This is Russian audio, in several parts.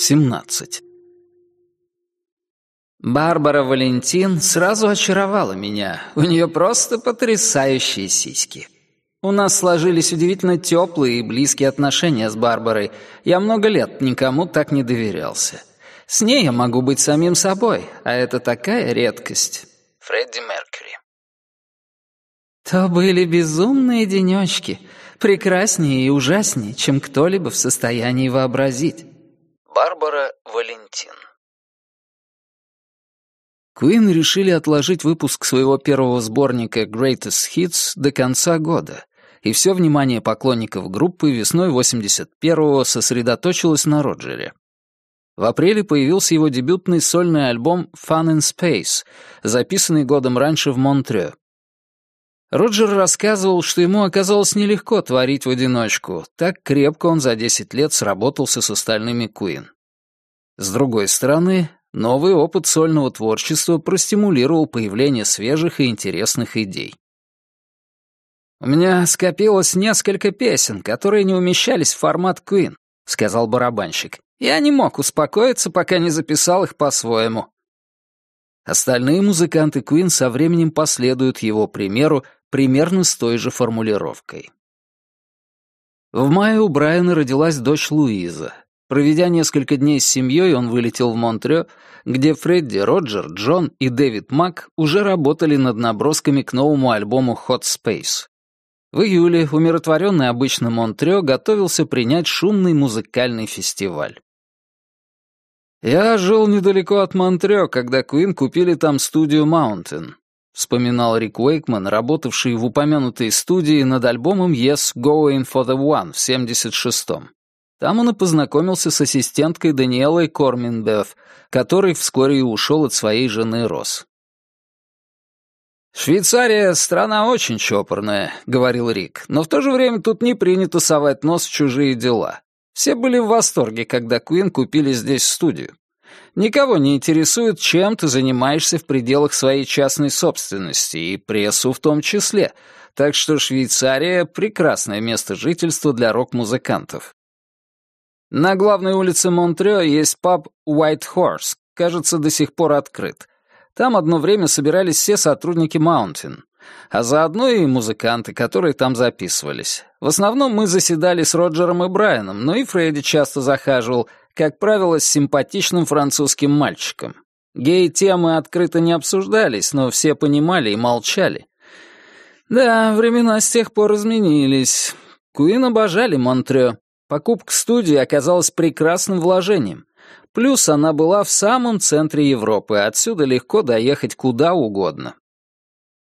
17. Барбара Валентин сразу очаровала меня. У нее просто потрясающие сиськи. У нас сложились удивительно теплые и близкие отношения с Барбарой. Я много лет никому так не доверялся. С ней я могу быть самим собой, а это такая редкость. Фредди Меркьюри. То были безумные денечки, прекраснее и ужаснее, чем кто-либо в состоянии вообразить. Барбара Валентин Куин решили отложить выпуск своего первого сборника Greatest Hits до конца года, и все внимание поклонников группы весной 81-го сосредоточилось на Роджере. В апреле появился его дебютный сольный альбом Fun in Space, записанный годом раньше в Монтрео. Роджер рассказывал, что ему оказалось нелегко творить в одиночку, так крепко он за 10 лет сработался с остальными Куин. С другой стороны, новый опыт сольного творчества простимулировал появление свежих и интересных идей. «У меня скопилось несколько песен, которые не умещались в формат Queen», — сказал барабанщик. «Я не мог успокоиться, пока не записал их по-своему». Остальные музыканты Queen со временем последуют его примеру примерно с той же формулировкой. В мае у Брайана родилась дочь Луиза. Проведя несколько дней с семьей, он вылетел в Монтрео, где Фредди, Роджер, Джон и Дэвид Мак уже работали над набросками к новому альбому Hot Space. В июле умиротворенный обычно Монтрео готовился принять шумный музыкальный фестиваль. «Я жил недалеко от Монтрео, когда Куин купили там студию Маунтин», вспоминал Рик Уэйкман, работавший в упомянутой студии над альбомом Yes, Going for the One в 76-м. Там он и познакомился с ассистенткой Даниэлой Корминбеф, который вскоре и ушел от своей жены Рос. «Швейцария — страна очень чопорная», — говорил Рик, «но в то же время тут не принято совать нос в чужие дела. Все были в восторге, когда Куин купили здесь студию. Никого не интересует, чем ты занимаешься в пределах своей частной собственности, и прессу в том числе, так что Швейцария — прекрасное место жительства для рок-музыкантов. На главной улице Монтрео есть паб White Horse, кажется, до сих пор открыт. Там одно время собирались все сотрудники Mountain, а заодно и музыканты, которые там записывались. В основном мы заседали с Роджером и Брайаном, но и Фредди часто захаживал, как правило, с симпатичным французским мальчиком. Гей-темы открыто не обсуждались, но все понимали и молчали. Да, времена с тех пор изменились. Куин обожали Монтрё. Покупка студии оказалась прекрасным вложением. Плюс она была в самом центре Европы, отсюда легко доехать куда угодно.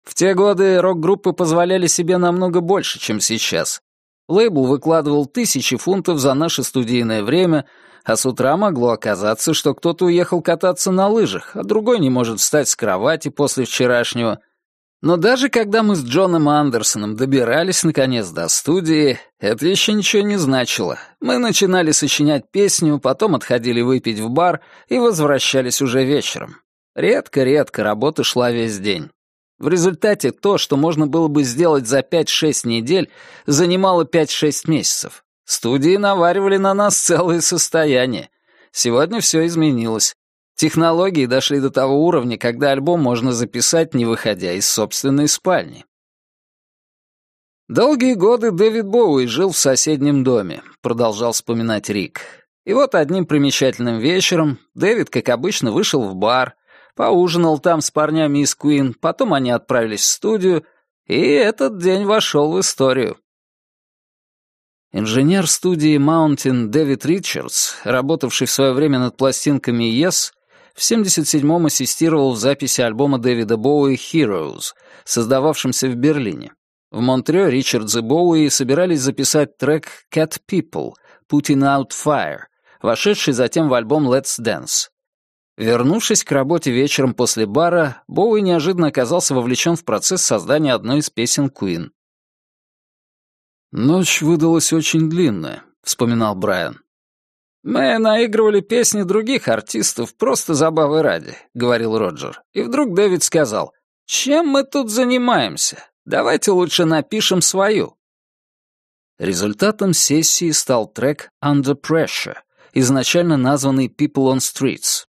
В те годы рок-группы позволяли себе намного больше, чем сейчас. Лейбл выкладывал тысячи фунтов за наше студийное время, а с утра могло оказаться, что кто-то уехал кататься на лыжах, а другой не может встать с кровати после вчерашнего — но даже когда мы с Джоном Андерсоном добирались наконец до студии, это еще ничего не значило. Мы начинали сочинять песню, потом отходили выпить в бар и возвращались уже вечером. Редко-редко работа шла весь день. В результате то, что можно было бы сделать за 5-6 недель, занимало 5-6 месяцев. Студии наваривали на нас целое состояние. Сегодня все изменилось. Технологии дошли до того уровня, когда альбом можно записать, не выходя из собственной спальни. «Долгие годы Дэвид Боуи жил в соседнем доме», — продолжал вспоминать Рик. И вот одним примечательным вечером Дэвид, как обычно, вышел в бар, поужинал там с парнями из Куин, потом они отправились в студию, и этот день вошел в историю. Инженер студии Mountain Дэвид Ричардс, работавший в свое время над пластинками Yes, в 77-м ассистировал в записи альбома Дэвида Боуи «Heroes», создававшемся в Берлине. В Монтрео Ричардс и Боуи собирались записать трек «Cat People» «Putting Out Fire», вошедший затем в альбом «Let's Dance». Вернувшись к работе вечером после бара, Боуи неожиданно оказался вовлечен в процесс создания одной из песен Queen. «Ночь выдалась очень длинная», — вспоминал Брайан. «Мы наигрывали песни других артистов просто забавы ради», — говорил Роджер. И вдруг Дэвид сказал, «Чем мы тут занимаемся? Давайте лучше напишем свою». Результатом сессии стал трек «Under Pressure», изначально названный «People on Streets».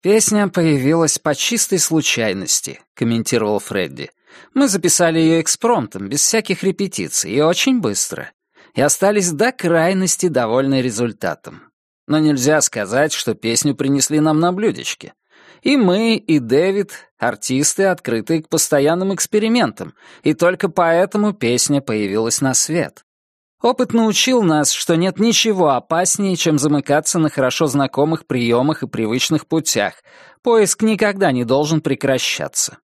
«Песня появилась по чистой случайности», — комментировал Фредди. «Мы записали ее экспромтом, без всяких репетиций, и очень быстро. И остались до крайности довольны результатом. Но нельзя сказать, что песню принесли нам на блюдечке. И мы, и Дэвид — артисты, открытые к постоянным экспериментам, и только поэтому песня появилась на свет. Опыт научил нас, что нет ничего опаснее, чем замыкаться на хорошо знакомых приемах и привычных путях. Поиск никогда не должен прекращаться.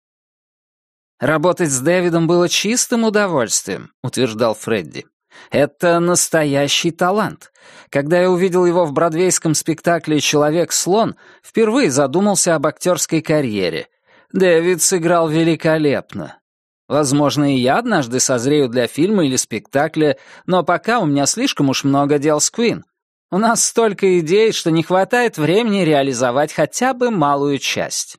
«Работать с Дэвидом было чистым удовольствием», — утверждал Фредди. Это настоящий талант. Когда я увидел его в бродвейском спектакле «Человек-слон», впервые задумался об актерской карьере. Дэвид сыграл великолепно. Возможно, и я однажды созрею для фильма или спектакля, но пока у меня слишком уж много дел с Квин. У нас столько идей, что не хватает времени реализовать хотя бы малую часть.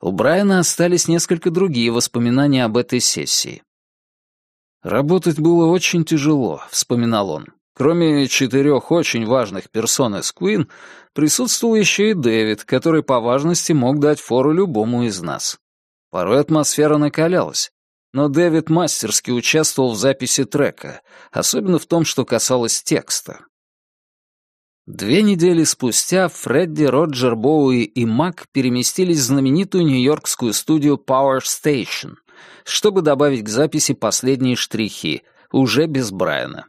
У Брайана остались несколько другие воспоминания об этой сессии. «Работать было очень тяжело», — вспоминал он. Кроме четырех очень важных персон из Куин, присутствовал еще и Дэвид, который по важности мог дать фору любому из нас. Порой атмосфера накалялась, но Дэвид мастерски участвовал в записи трека, особенно в том, что касалось текста. Две недели спустя Фредди, Роджер Боуи и Мак переместились в знаменитую нью-йоркскую студию Power Station — чтобы добавить к записи последние штрихи, уже без Брайана.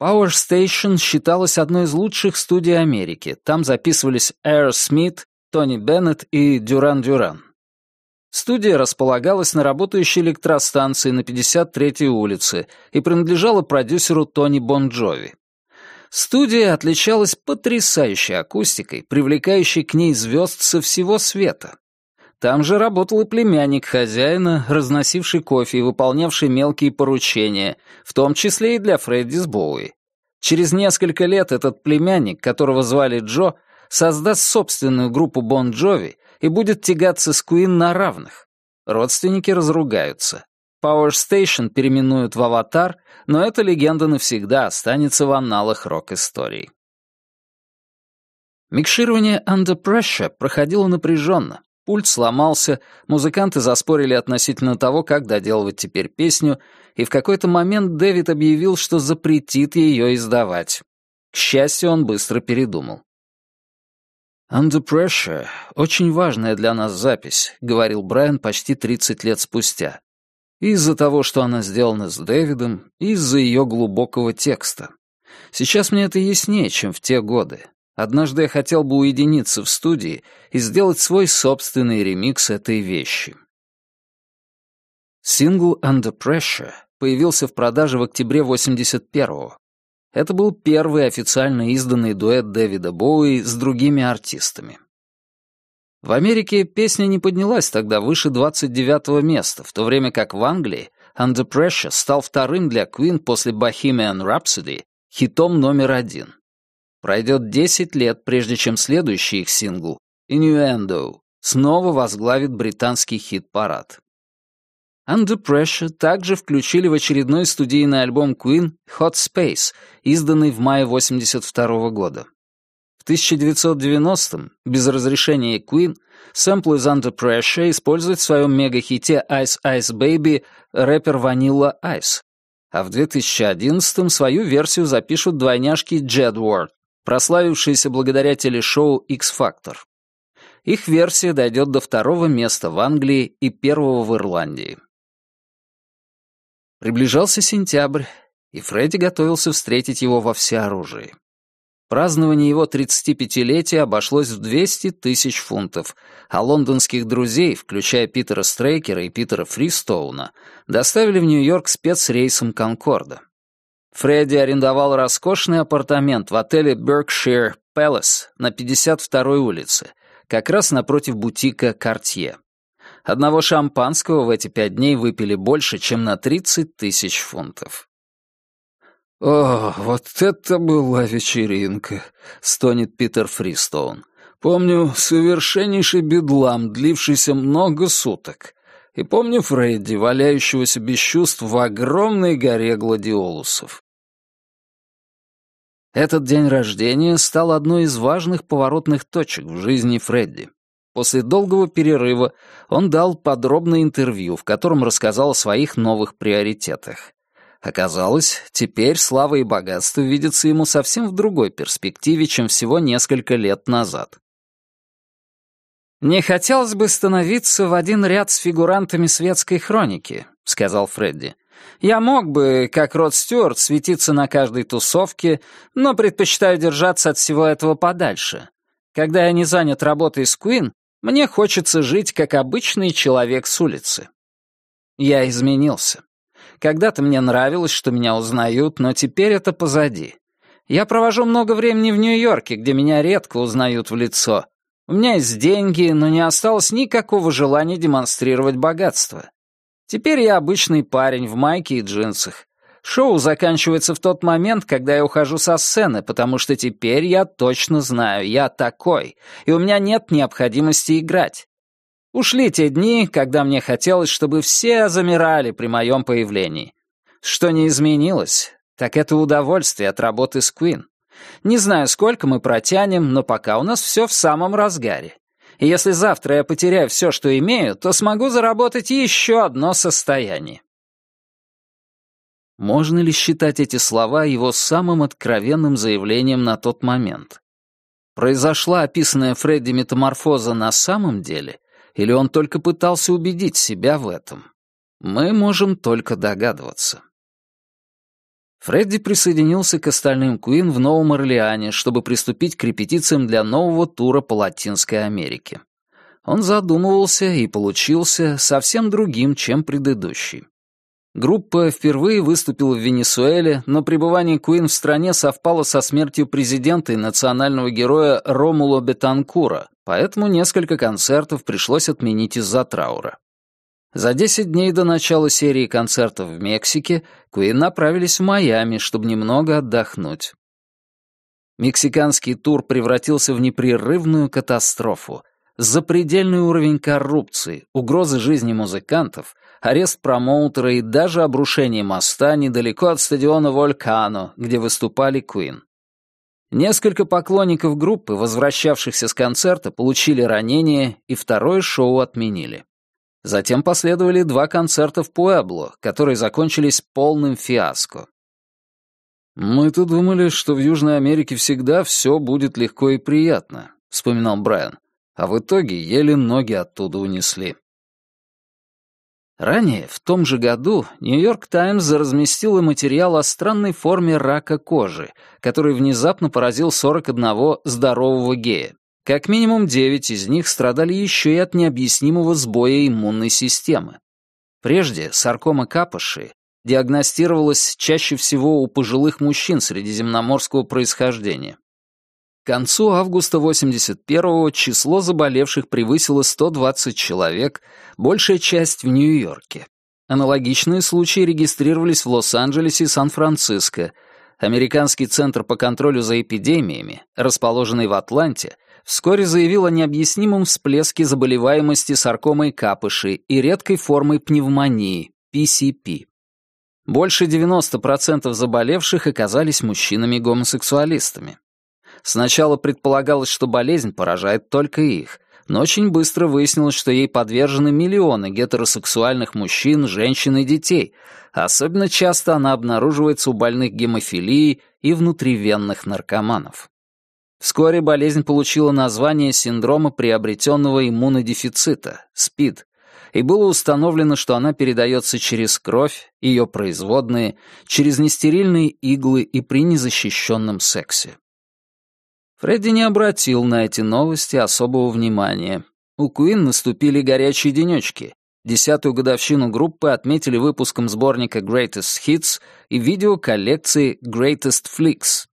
Power Station считалась одной из лучших студий Америки. Там записывались Air Смит, Тони Беннет и Дюран Дюран. Студия располагалась на работающей электростанции на 53-й улице и принадлежала продюсеру Тони Бонджови. Студия отличалась потрясающей акустикой, привлекающей к ней звезд со всего света. Там же работал и племянник хозяина, разносивший кофе и выполнявший мелкие поручения, в том числе и для Фредди с Боуи. Через несколько лет этот племянник, которого звали Джо, создаст собственную группу Бон Джови и будет тягаться с Куин на равных. Родственники разругаются. Power Station переименуют в «Аватар», но эта легенда навсегда останется в анналах рок-истории. Микширование Under Pressure проходило напряженно. Пульт сломался, музыканты заспорили относительно того, как доделывать теперь песню, и в какой-то момент Дэвид объявил, что запретит ее издавать. К счастью, он быстро передумал. «Under Pressure — очень важная для нас запись», — говорил Брайан почти 30 лет спустя. Из-за того, что она сделана с Дэвидом, из-за ее глубокого текста. Сейчас мне это яснее, чем в те годы. Однажды я хотел бы уединиться в студии и сделать свой собственный ремикс этой вещи. Сингл «Under Pressure» появился в продаже в октябре 81-го. Это был первый официально изданный дуэт Дэвида Боуи с другими артистами. В Америке песня не поднялась тогда выше 29-го места, в то время как в Англии «Under Pressure» стал вторым для Queen после «Bohemian Rhapsody» хитом номер один. Пройдет 10 лет, прежде чем следующий их сингл «Innuendo» снова возглавит британский хит-парад. Under Pressure также включили в очередной студийный альбом Queen Hot Space, изданный в мае 82 -го года. В 1990-м, без разрешения Queen, сэмпл из Under Pressure использует в своем мегахите Ice Ice Baby рэпер Vanilla Ice, а в 2011-м свою версию запишут двойняшки Jedward, прославившиеся благодаря телешоу X-Factor. Их версия дойдет до второго места в Англии и первого в Ирландии. Приближался сентябрь, и Фредди готовился встретить его во всеоружии. Празднование его 35-летия обошлось в 200 тысяч фунтов, а лондонских друзей, включая Питера Стрейкера и Питера Фристоуна, доставили в Нью-Йорк спецрейсом «Конкорда». Фредди арендовал роскошный апартамент в отеле Berkshire Palace на 52-й улице, как раз напротив бутика «Картье». Одного шампанского в эти пять дней выпили больше, чем на 30 тысяч фунтов. «О, вот это была вечеринка!» — стонет Питер Фристоун. «Помню совершеннейший бедлам, длившийся много суток. И помню Фредди, валяющегося без чувств в огромной горе гладиолусов. Этот день рождения стал одной из важных поворотных точек в жизни Фредди. После долгого перерыва он дал подробное интервью, в котором рассказал о своих новых приоритетах. Оказалось, теперь слава и богатство видятся ему совсем в другой перспективе, чем всего несколько лет назад. «Не хотелось бы становиться в один ряд с фигурантами светской хроники», — сказал Фредди. «Я мог бы, как Род Стюарт, светиться на каждой тусовке, но предпочитаю держаться от всего этого подальше. Когда я не занят работой с Куин, мне хочется жить как обычный человек с улицы». Я изменился. Когда-то мне нравилось, что меня узнают, но теперь это позади. Я провожу много времени в Нью-Йорке, где меня редко узнают в лицо. У меня есть деньги, но не осталось никакого желания демонстрировать богатство. Теперь я обычный парень в майке и джинсах. Шоу заканчивается в тот момент, когда я ухожу со сцены, потому что теперь я точно знаю, я такой, и у меня нет необходимости играть. Ушли те дни, когда мне хотелось, чтобы все замирали при моем появлении. Что не изменилось, так это удовольствие от работы с Куин. Не знаю, сколько мы протянем, но пока у нас все в самом разгаре. И если завтра я потеряю все, что имею, то смогу заработать еще одно состояние. Можно ли считать эти слова его самым откровенным заявлением на тот момент? Произошла описанная Фредди метаморфоза на самом деле, или он только пытался убедить себя в этом? Мы можем только догадываться. Фредди присоединился к остальным Куин в Новом Орлеане, чтобы приступить к репетициям для нового тура по Латинской Америке. Он задумывался и получился совсем другим, чем предыдущий. Группа впервые выступила в Венесуэле, но пребывание Куин в стране совпало со смертью президента и национального героя Ромуло Бетанкура, поэтому несколько концертов пришлось отменить из-за траура. За 10 дней до начала серии концертов в Мексике Куин направились в Майами, чтобы немного отдохнуть. Мексиканский тур превратился в непрерывную катастрофу. Запредельный уровень коррупции, угрозы жизни музыкантов, арест промоутера и даже обрушение моста недалеко от стадиона Волькано, где выступали Куин. Несколько поклонников группы, возвращавшихся с концерта, получили ранения и второе шоу отменили. Затем последовали два концерта в Пуэбло, которые закончились полным фиаско. «Мы-то думали, что в Южной Америке всегда все будет легко и приятно», — вспоминал Брайан. «А в итоге еле ноги оттуда унесли». Ранее, в том же году, «Нью-Йорк Таймс» разместила материал о странной форме рака кожи, который внезапно поразил 41 здорового гея. Как минимум девять из них страдали еще и от необъяснимого сбоя иммунной системы. Прежде саркома капоши диагностировалась чаще всего у пожилых мужчин средиземноморского происхождения. Концу августа 81-го число заболевших превысило 120 человек, большая часть в Нью-Йорке. Аналогичные случаи регистрировались в Лос-Анджелесе и Сан-Франциско. Американский центр по контролю за эпидемиями, расположенный в Атланте, вскоре заявил о необъяснимом всплеске заболеваемости саркомой капыши и редкой формой пневмонии, PCP. Больше 90% заболевших оказались мужчинами-гомосексуалистами. Сначала предполагалось, что болезнь поражает только их, но очень быстро выяснилось, что ей подвержены миллионы гетеросексуальных мужчин, женщин и детей, особенно часто она обнаруживается у больных гемофилией и внутривенных наркоманов. Вскоре болезнь получила название синдрома приобретенного иммунодефицита, СПИД, и было установлено, что она передается через кровь, ее производные, через нестерильные иглы и при незащищенном сексе. Фредди не обратил на эти новости особого внимания. У Куин наступили горячие денечки. Десятую годовщину группы отметили выпуском сборника Greatest Hits и видеоколлекции Greatest Flicks,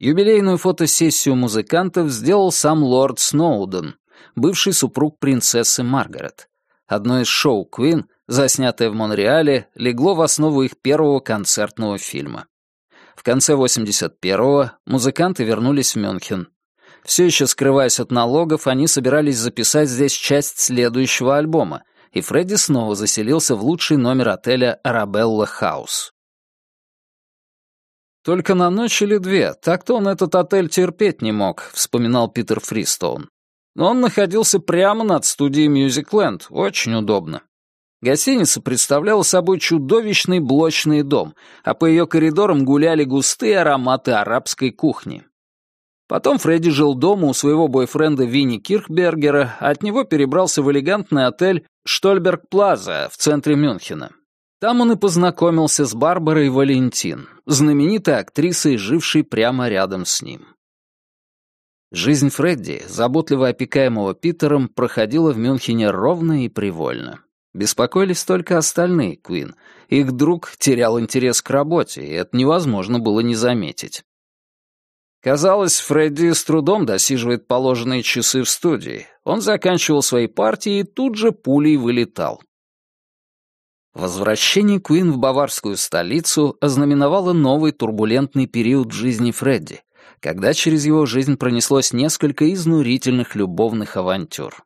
Юбилейную фотосессию музыкантов сделал сам лорд Сноуден, бывший супруг принцессы Маргарет. Одно из шоу Queen, заснятое в Монреале, легло в основу их первого концертного фильма. В конце 81-го музыканты вернулись в Мюнхен. Все еще скрываясь от налогов, они собирались записать здесь часть следующего альбома, и Фредди снова заселился в лучший номер отеля «Арабелла Хаус». «Только на ночь или две. Так-то он этот отель терпеть не мог», — вспоминал Питер Фристоун. «Но он находился прямо над студией Мюзикленд. Очень удобно. Гостиница представляла собой чудовищный блочный дом, а по ее коридорам гуляли густые ароматы арабской кухни. Потом Фредди жил дома у своего бойфренда Винни Кирхбергера, а от него перебрался в элегантный отель «Штольберг Плаза» в центре Мюнхена. Там он и познакомился с Барбарой Валентин, знаменитой актрисой, жившей прямо рядом с ним. Жизнь Фредди, заботливо опекаемого Питером, проходила в Мюнхене ровно и привольно. Беспокоились только остальные Куин. Их друг терял интерес к работе, и это невозможно было не заметить. Казалось, Фредди с трудом досиживает положенные часы в студии. Он заканчивал свои партии и тут же пулей вылетал. Возвращение Куин в баварскую столицу ознаменовало новый турбулентный период в жизни Фредди, когда через его жизнь пронеслось несколько изнурительных любовных авантюр.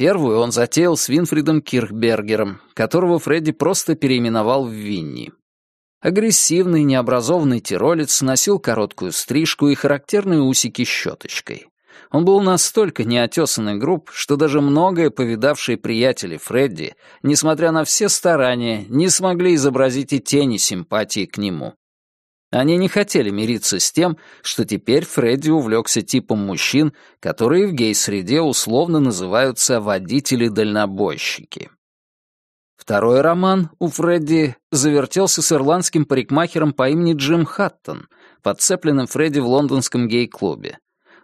Первую он затеял с Винфридом Кирхбергером, которого Фредди просто переименовал в Винни. Агрессивный, необразованный тиролец носил короткую стрижку и характерные усики щеточкой. Он был настолько неотесанный груб, что даже многое повидавшие приятели Фредди, несмотря на все старания, не смогли изобразить и тени симпатии к нему. Они не хотели мириться с тем, что теперь Фредди увлекся типом мужчин, которые в гей-среде условно называются водители-дальнобойщики. Второй роман у Фредди завертелся с ирландским парикмахером по имени Джим Хаттон, подцепленным Фредди в лондонском гей-клубе.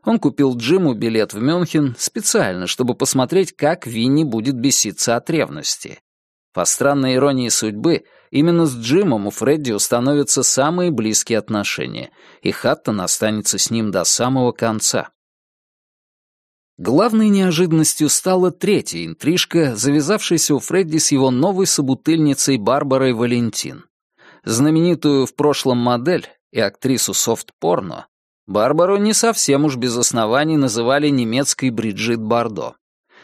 Он купил Джиму билет в Мюнхен специально, чтобы посмотреть, как Винни будет беситься от ревности. По странной иронии судьбы, Именно с Джимом у Фредди установятся самые близкие отношения, и Хаттон останется с ним до самого конца. Главной неожиданностью стала третья интрижка, завязавшаяся у Фредди с его новой собутыльницей Барбарой Валентин. Знаменитую в прошлом модель и актрису софт-порно Барбару не совсем уж без оснований называли немецкой Бриджит Бардо.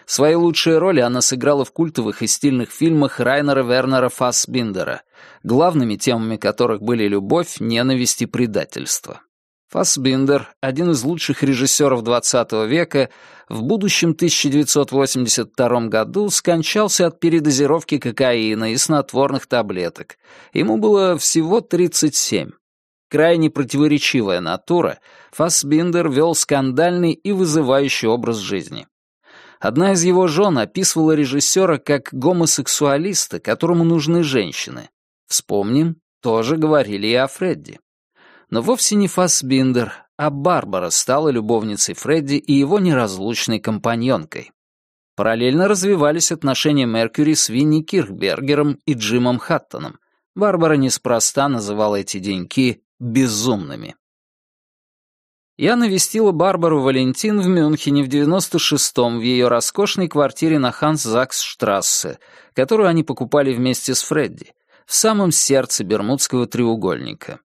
Свои лучшие роли она сыграла в культовых и стильных фильмах Райнера Вернера Фассбиндера, главными темами которых были любовь, ненависть и предательство. Фассбиндер, один из лучших режиссеров XX века, в будущем 1982 году скончался от передозировки кокаина и снотворных таблеток. Ему было всего 37. Крайне противоречивая натура, Фассбиндер вел скандальный и вызывающий образ жизни. Одна из его жен описывала режиссера как гомосексуалиста, которому нужны женщины. Вспомним, тоже говорили и о Фредди. Но вовсе не Фассбиндер, а Барбара стала любовницей Фредди и его неразлучной компаньонкой. Параллельно развивались отношения Меркьюри с Винни Кирхбергером и Джимом Хаттоном. Барбара неспроста называла эти деньки «безумными». Я навестила Барбару Валентин в Мюнхене в 96-м в ее роскошной квартире на Ханс-Закс-штрассе, которую они покупали вместе с Фредди, в самом сердце Бермудского треугольника.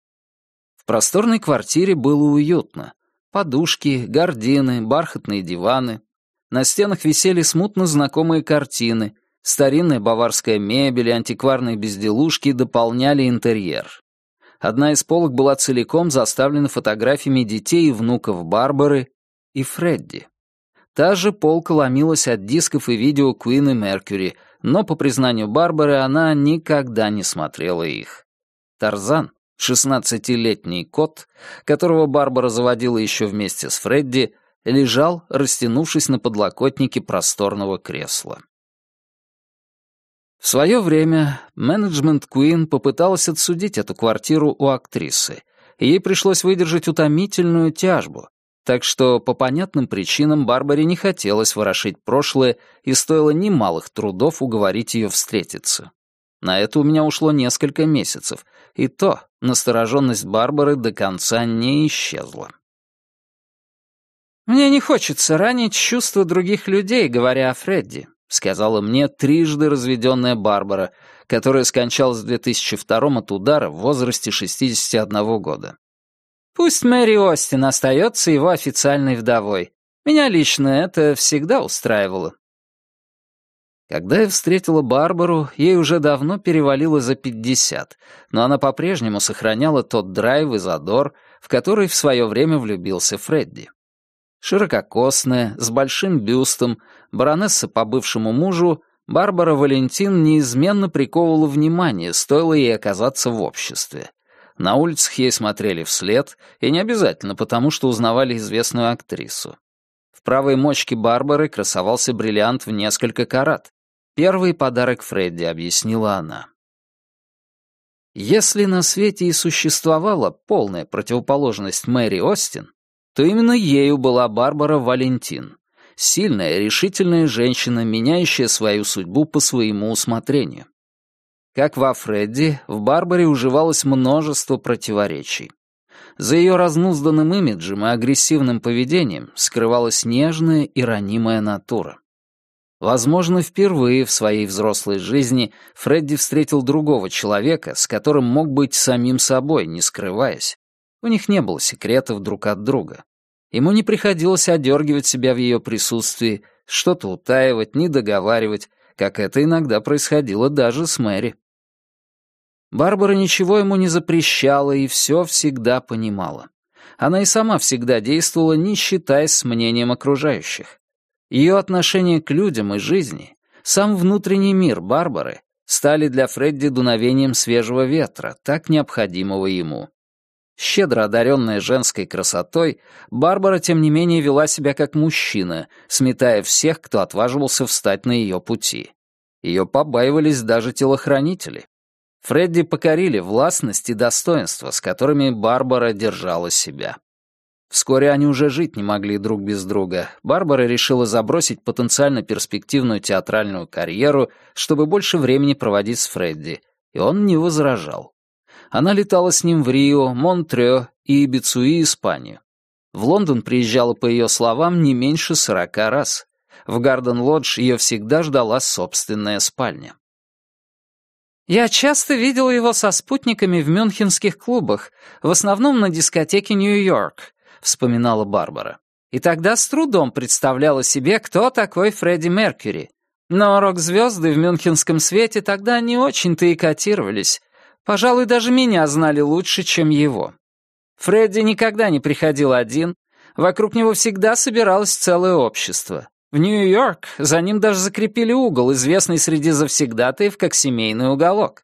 В просторной квартире было уютно. Подушки, гардины, бархатные диваны. На стенах висели смутно знакомые картины, старинная баварская мебель и антикварные безделушки дополняли интерьер. Одна из полок была целиком заставлена фотографиями детей и внуков Барбары и Фредди. Та же полка ломилась от дисков и видео Куин и Меркьюри, но, по признанию Барбары, она никогда не смотрела их. Тарзан, шестнадцатилетний кот, которого Барбара заводила еще вместе с Фредди, лежал, растянувшись на подлокотнике просторного кресла. В свое время менеджмент Куин попыталась отсудить эту квартиру у актрисы, ей пришлось выдержать утомительную тяжбу, так что по понятным причинам Барбаре не хотелось ворошить прошлое и стоило немалых трудов уговорить ее встретиться. На это у меня ушло несколько месяцев, и то настороженность Барбары до конца не исчезла. «Мне не хочется ранить чувства других людей, говоря о Фредди», — сказала мне трижды разведенная Барбара, которая скончалась в 2002 от удара в возрасте 61 года. «Пусть Мэри Остин остается его официальной вдовой. Меня лично это всегда устраивало». Когда я встретила Барбару, ей уже давно перевалило за пятьдесят, но она по-прежнему сохраняла тот драйв и задор, в который в свое время влюбился Фредди. Ширококосная, с большим бюстом, баронесса по бывшему мужу, Барбара Валентин неизменно приковывала внимание, стоило ей оказаться в обществе. На улицах ей смотрели вслед, и не обязательно потому, что узнавали известную актрису. В правой мочке Барбары красовался бриллиант в несколько карат. Первый подарок Фредди, объяснила она. Если на свете и существовала полная противоположность Мэри Остин, то именно ею была Барбара Валентин, сильная, решительная женщина, меняющая свою судьбу по своему усмотрению. Как во Фредди, в Барбаре уживалось множество противоречий. За ее разнузданным имиджем и агрессивным поведением скрывалась нежная и ранимая натура. Возможно, впервые в своей взрослой жизни Фредди встретил другого человека, с которым мог быть самим собой, не скрываясь. У них не было секретов друг от друга. Ему не приходилось одергивать себя в ее присутствии, что-то утаивать, не договаривать, как это иногда происходило даже с Мэри. Барбара ничего ему не запрещала и все всегда понимала. Она и сама всегда действовала, не считаясь с мнением окружающих. Ее отношение к людям и жизни, сам внутренний мир Барбары, стали для Фредди дуновением свежего ветра, так необходимого ему. Щедро одаренная женской красотой, Барбара, тем не менее, вела себя как мужчина, сметая всех, кто отваживался встать на ее пути. Ее побаивались даже телохранители. Фредди покорили властность и достоинство, с которыми Барбара держала себя. Вскоре они уже жить не могли друг без друга. Барбара решила забросить потенциально перспективную театральную карьеру, чтобы больше времени проводить с Фредди, и он не возражал. Она летала с ним в Рио, Монтрео и Ибицу и Испанию. В Лондон приезжала, по ее словам, не меньше сорока раз. В Гарден-Лодж ее всегда ждала собственная спальня. Я часто видел его со спутниками в мюнхенских клубах, в основном на дискотеке Нью-Йорк, — вспоминала Барбара. И тогда с трудом представляла себе, кто такой Фредди Меркьюри. Но рок-звезды в мюнхенском свете тогда не очень-то и котировались. Пожалуй, даже меня знали лучше, чем его. Фредди никогда не приходил один, вокруг него всегда собиралось целое общество. В Нью-Йорк за ним даже закрепили угол, известный среди завсегдатаев как семейный уголок.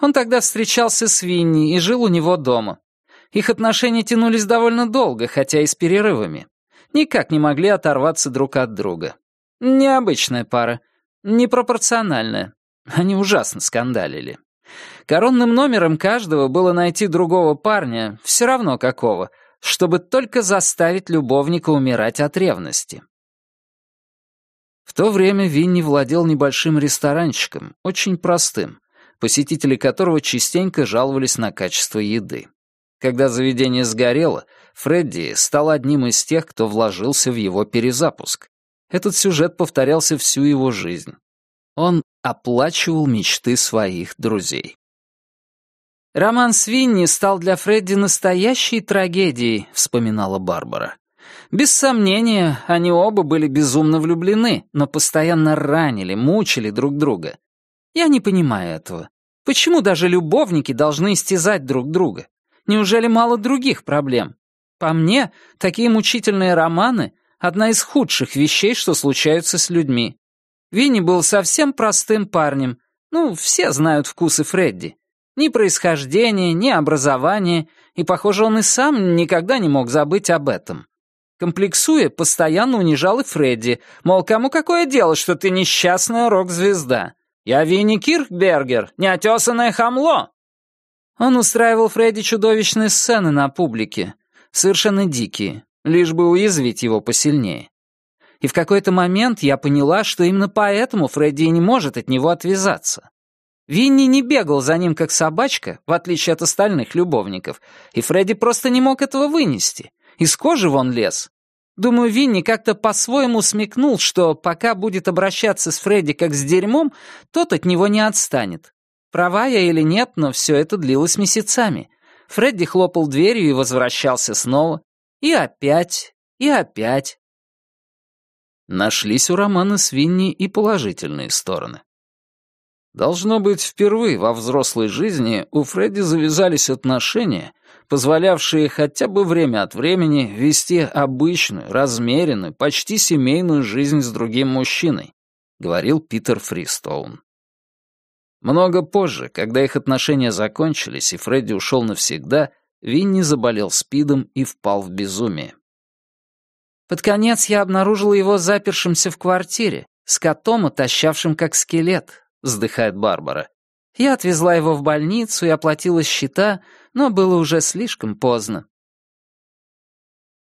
Он тогда встречался с Винни и жил у него дома. Их отношения тянулись довольно долго, хотя и с перерывами. Никак не могли оторваться друг от друга. Необычная пара, непропорциональная. Они ужасно скандалили. Коронным номером каждого было найти другого парня, все равно какого, чтобы только заставить любовника умирать от ревности. В то время Винни владел небольшим ресторанчиком, очень простым, посетители которого частенько жаловались на качество еды. Когда заведение сгорело, Фредди стал одним из тех, кто вложился в его перезапуск. Этот сюжет повторялся всю его жизнь. Он оплачивал мечты своих друзей. «Роман Свинни стал для Фредди настоящей трагедией», — вспоминала Барбара. «Без сомнения, они оба были безумно влюблены, но постоянно ранили, мучили друг друга. Я не понимаю этого. Почему даже любовники должны истязать друг друга? Неужели мало других проблем? По мне, такие мучительные романы — одна из худших вещей, что случаются с людьми. Винни был совсем простым парнем. Ну, все знают вкусы Фредди. Ни происхождения, ни образования, и, похоже, он и сам никогда не мог забыть об этом. Комплексуя, постоянно унижал и Фредди, мол, кому какое дело, что ты несчастная рок-звезда? Я Винни Киркбергер, неотесанное хамло. Он устраивал Фредди чудовищные сцены на публике, совершенно дикие, лишь бы уязвить его посильнее. И в какой-то момент я поняла, что именно поэтому Фредди не может от него отвязаться. Винни не бегал за ним как собачка, в отличие от остальных любовников, и Фредди просто не мог этого вынести. Из кожи вон лез. Думаю, Винни как-то по-своему смекнул, что пока будет обращаться с Фредди как с дерьмом, тот от него не отстанет. Права я или нет, но все это длилось месяцами. Фредди хлопал дверью и возвращался снова. И опять, и опять. Нашлись у романа с Винни и положительные стороны. Должно быть, впервые во взрослой жизни у Фредди завязались отношения, позволявшие хотя бы время от времени вести обычную, размеренную, почти семейную жизнь с другим мужчиной, говорил Питер Фристоун. Много позже, когда их отношения закончились и Фредди ушел навсегда, Винни заболел спидом и впал в безумие. Под конец я обнаружила его запершимся в квартире, с котом, отощавшим как скелет, вздыхает Барбара. Я отвезла его в больницу и оплатила счета, но было уже слишком поздно.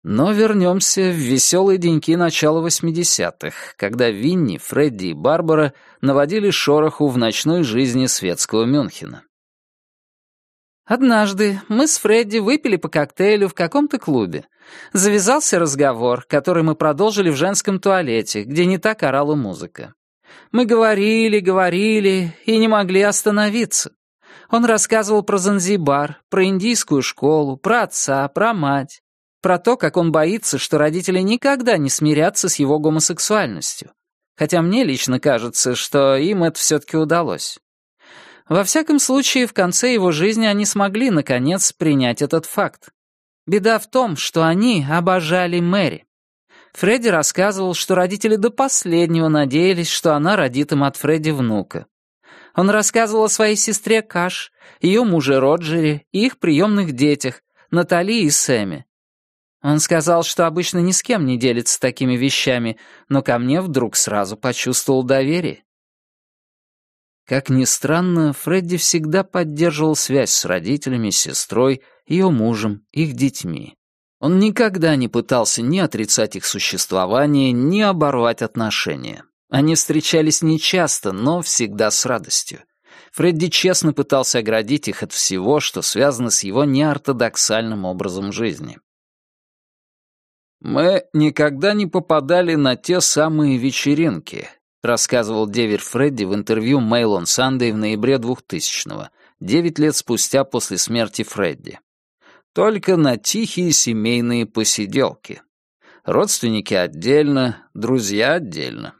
Но вернемся в веселые деньки начала 80-х, когда Винни, Фредди и Барбара наводили шороху в ночной жизни светского Мюнхена. Однажды мы с Фредди выпили по коктейлю в каком-то клубе. Завязался разговор, который мы продолжили в женском туалете, где не так орала музыка. Мы говорили, говорили и не могли остановиться. Он рассказывал про Занзибар, про индийскую школу, про отца, про мать, про то, как он боится, что родители никогда не смирятся с его гомосексуальностью. Хотя мне лично кажется, что им это все-таки удалось. Во всяком случае, в конце его жизни они смогли, наконец, принять этот факт. Беда в том, что они обожали Мэри. Фредди рассказывал, что родители до последнего надеялись, что она родит им от Фредди внука. Он рассказывал о своей сестре Каш, ее муже Роджере и их приемных детях, Натали и Сэме. Он сказал, что обычно ни с кем не делится такими вещами, но ко мне вдруг сразу почувствовал доверие. Как ни странно, Фредди всегда поддерживал связь с родителями, сестрой, ее мужем, их детьми. Он никогда не пытался ни отрицать их существование, ни оборвать отношения. Они встречались нечасто, но всегда с радостью. Фредди честно пытался оградить их от всего, что связано с его неортодоксальным образом жизни. «Мы никогда не попадали на те самые вечеринки, рассказывал Девер Фредди в интервью Mail on в ноябре 2000-го, девять лет спустя после смерти Фредди. Только на тихие семейные посиделки. Родственники отдельно, друзья отдельно.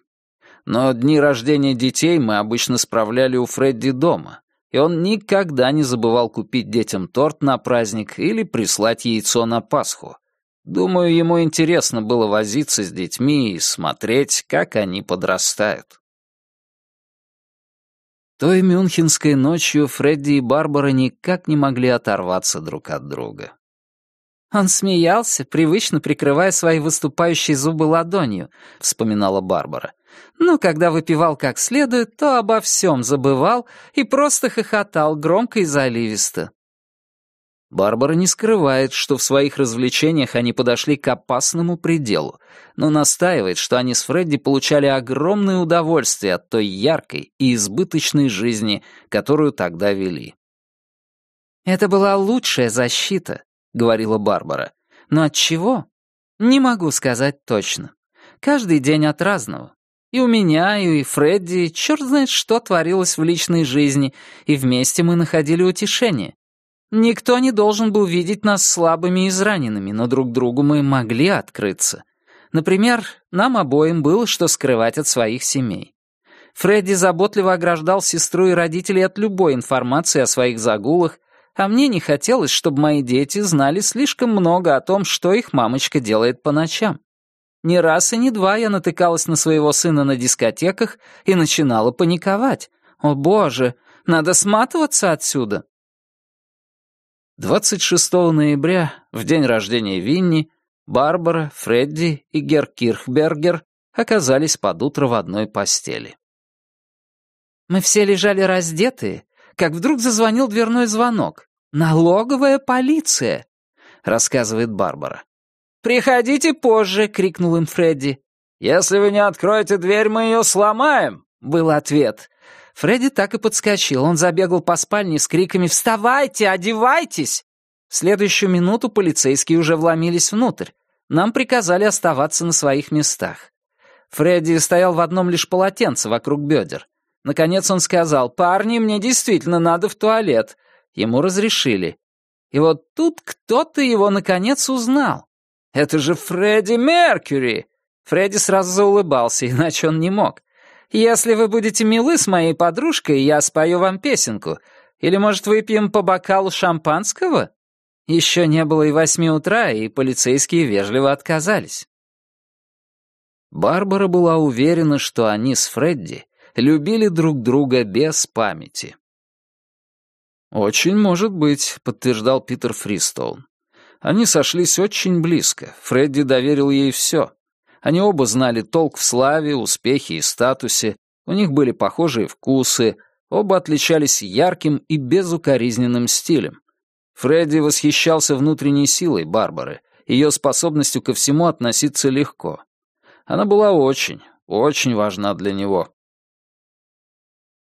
Но дни рождения детей мы обычно справляли у Фредди дома, и он никогда не забывал купить детям торт на праздник или прислать яйцо на Пасху, Думаю, ему интересно было возиться с детьми и смотреть, как они подрастают. Той мюнхенской ночью Фредди и Барбара никак не могли оторваться друг от друга. «Он смеялся, привычно прикрывая свои выступающие зубы ладонью», — вспоминала Барбара. «Но когда выпивал как следует, то обо всем забывал и просто хохотал громко и заливисто. Барбара не скрывает, что в своих развлечениях они подошли к опасному пределу, но настаивает, что они с Фредди получали огромное удовольствие от той яркой и избыточной жизни, которую тогда вели. «Это была лучшая защита», — говорила Барбара. «Но от чего? Не могу сказать точно. Каждый день от разного. И у меня, и у Фредди черт знает что творилось в личной жизни, и вместе мы находили утешение. Никто не должен был видеть нас слабыми и израненными, но друг другу мы могли открыться. Например, нам обоим было что скрывать от своих семей. Фредди заботливо ограждал сестру и родителей от любой информации о своих загулах, а мне не хотелось, чтобы мои дети знали слишком много о том, что их мамочка делает по ночам. Не раз и не два я натыкалась на своего сына на дискотеках и начинала паниковать. «О боже, надо сматываться отсюда!» 26 ноября, в день рождения Винни, Барбара, Фредди и Гер Кирхбергер оказались под утро в одной постели. Мы все лежали раздетые, как вдруг зазвонил дверной звонок. «Налоговая полиция!» — рассказывает Барбара. «Приходите позже!» — крикнул им Фредди. «Если вы не откроете дверь, мы ее сломаем!» — был ответ. Фредди так и подскочил. Он забегал по спальне с криками «Вставайте! Одевайтесь!». В следующую минуту полицейские уже вломились внутрь. Нам приказали оставаться на своих местах. Фредди стоял в одном лишь полотенце вокруг бедер. Наконец он сказал «Парни, мне действительно надо в туалет». Ему разрешили. И вот тут кто-то его наконец узнал. «Это же Фредди Меркьюри!» Фредди сразу заулыбался, иначе он не мог. «Если вы будете милы с моей подружкой, я спою вам песенку. Или, может, выпьем по бокалу шампанского?» Еще не было и восьми утра, и полицейские вежливо отказались. Барбара была уверена, что они с Фредди любили друг друга без памяти. «Очень может быть», — подтверждал Питер Фристоун. Они сошлись очень близко, Фредди доверил ей все. Они оба знали толк в славе, успехе и статусе, у них были похожие вкусы, оба отличались ярким и безукоризненным стилем. Фредди восхищался внутренней силой Барбары, ее способностью ко всему относиться легко. Она была очень, очень важна для него.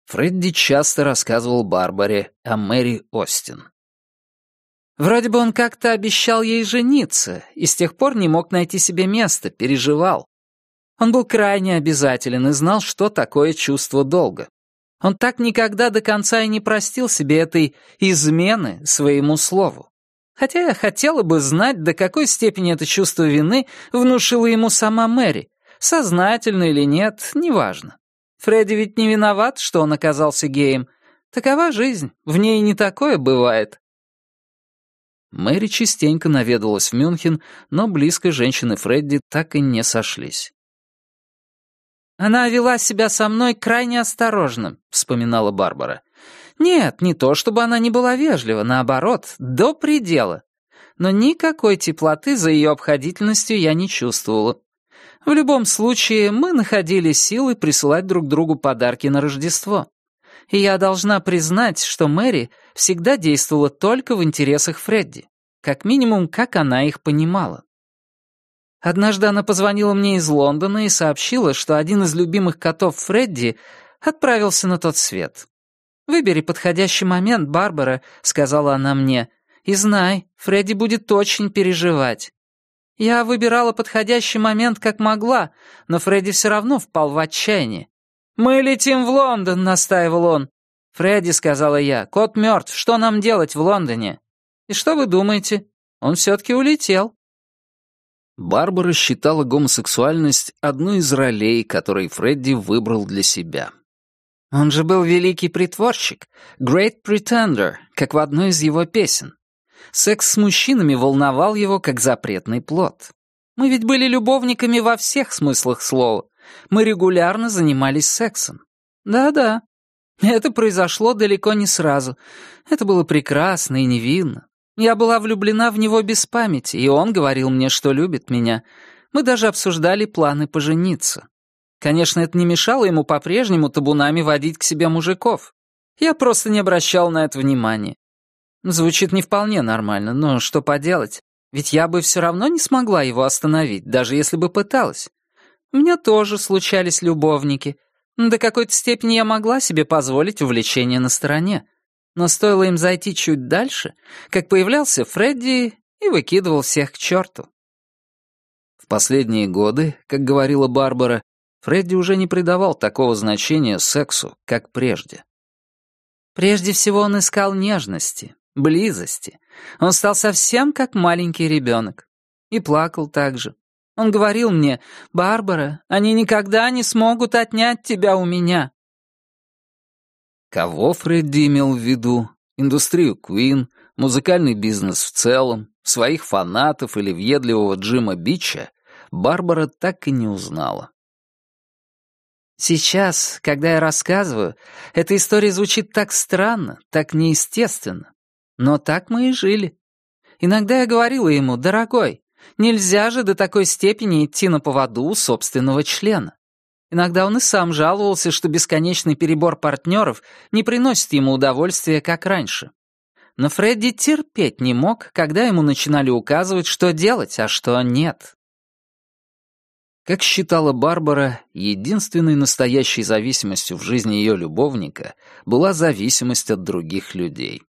Фредди часто рассказывал Барбаре о Мэри Остин. Вроде бы он как-то обещал ей жениться, и с тех пор не мог найти себе места, переживал. Он был крайне обязателен и знал, что такое чувство долга. Он так никогда до конца и не простил себе этой измены своему слову. Хотя я хотела бы знать, до какой степени это чувство вины внушила ему сама Мэри. Сознательно или нет, неважно. Фредди ведь не виноват, что он оказался геем. Такова жизнь, в ней не такое бывает. Мэри частенько наведалась в Мюнхен, но близко женщины Фредди так и не сошлись. «Она вела себя со мной крайне осторожно», — вспоминала Барбара. «Нет, не то чтобы она не была вежлива, наоборот, до предела. Но никакой теплоты за ее обходительностью я не чувствовала. В любом случае, мы находили силы присылать друг другу подарки на Рождество. И я должна признать, что Мэри всегда действовала только в интересах Фредди, как минимум, как она их понимала. Однажды она позвонила мне из Лондона и сообщила, что один из любимых котов Фредди отправился на тот свет. «Выбери подходящий момент, Барбара», — сказала она мне, «и знай, Фредди будет очень переживать». Я выбирала подходящий момент как могла, но Фредди все равно впал в отчаяние. «Мы летим в Лондон», — настаивал он. «Фредди», — сказала я, — «кот мертв, что нам делать в Лондоне?» «И что вы думаете? Он все-таки улетел». Барбара считала гомосексуальность одной из ролей, которые Фредди выбрал для себя. Он же был великий притворщик, great pretender, как в одной из его песен. Секс с мужчинами волновал его, как запретный плод. Мы ведь были любовниками во всех смыслах слова. Мы регулярно занимались сексом. Да-да. Это произошло далеко не сразу. Это было прекрасно и невинно. Я была влюблена в него без памяти, и он говорил мне, что любит меня. Мы даже обсуждали планы пожениться. Конечно, это не мешало ему по-прежнему табунами водить к себе мужиков. Я просто не обращал на это внимания. Звучит не вполне нормально, но что поделать? Ведь я бы все равно не смогла его остановить, даже если бы пыталась. У меня тоже случались любовники. До какой-то степени я могла себе позволить увлечение на стороне. Но стоило им зайти чуть дальше, как появлялся Фредди и выкидывал всех к черту. В последние годы, как говорила Барбара, Фредди уже не придавал такого значения сексу, как прежде. Прежде всего он искал нежности, близости. Он стал совсем как маленький ребенок. И плакал так же. Он говорил мне, «Барбара, они никогда не смогут отнять тебя у меня». Кого Фредди имел в виду? Индустрию Куин, музыкальный бизнес в целом, своих фанатов или въедливого Джима Бича Барбара так и не узнала. Сейчас, когда я рассказываю, эта история звучит так странно, так неестественно. Но так мы и жили. Иногда я говорила ему, «Дорогой, нельзя же до такой степени идти на поводу у собственного члена». Иногда он и сам жаловался, что бесконечный перебор партнеров не приносит ему удовольствия, как раньше. Но Фредди терпеть не мог, когда ему начинали указывать, что делать, а что нет. Как считала Барбара, единственной настоящей зависимостью в жизни ее любовника была зависимость от других людей.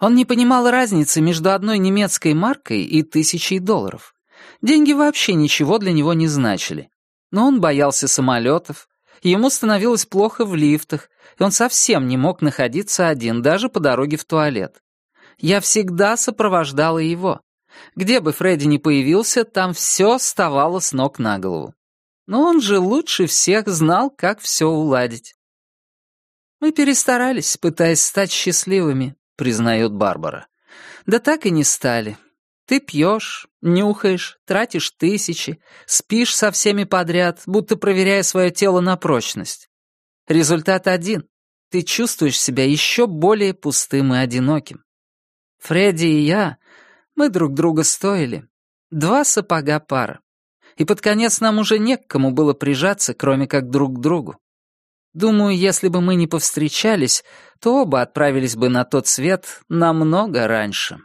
Он не понимал разницы между одной немецкой маркой и тысячей долларов. Деньги вообще ничего для него не значили. Но он боялся самолетов, ему становилось плохо в лифтах, и он совсем не мог находиться один, даже по дороге в туалет. Я всегда сопровождала его. Где бы Фредди ни появился, там все вставало с ног на голову. Но он же лучше всех знал, как все уладить. «Мы перестарались, пытаясь стать счастливыми», — признает Барбара. «Да так и не стали. Ты пьешь, нюхаешь, тратишь тысячи, спишь со всеми подряд, будто проверяя свое тело на прочность. Результат один. Ты чувствуешь себя еще более пустым и одиноким. Фредди и я, мы друг друга стоили. Два сапога пара. И под конец нам уже не к кому было прижаться, кроме как друг к другу. Думаю, если бы мы не повстречались, то оба отправились бы на тот свет намного раньше.